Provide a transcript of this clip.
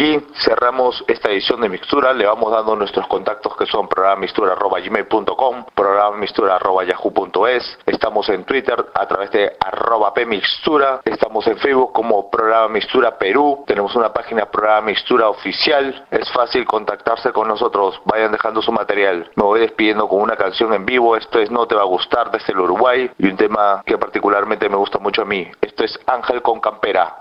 Bien, cerramos esta edición de Mixtura, le vamos dando nuestros contactos que son programamistura.gmail.com, programamistura.yahoo.es, estamos en Twitter a través de arroba pmixtura, estamos en Facebook como Programa Mixtura Perú, tenemos una página Programa Mixtura Oficial, es fácil contactarse con nosotros, vayan dejando su material. Me voy despidiendo con una canción en vivo, esto es No Te Va a Gustar desde el Uruguay. Y un tema que particularmente me gusta mucho a mí, esto es Ángel con Campera.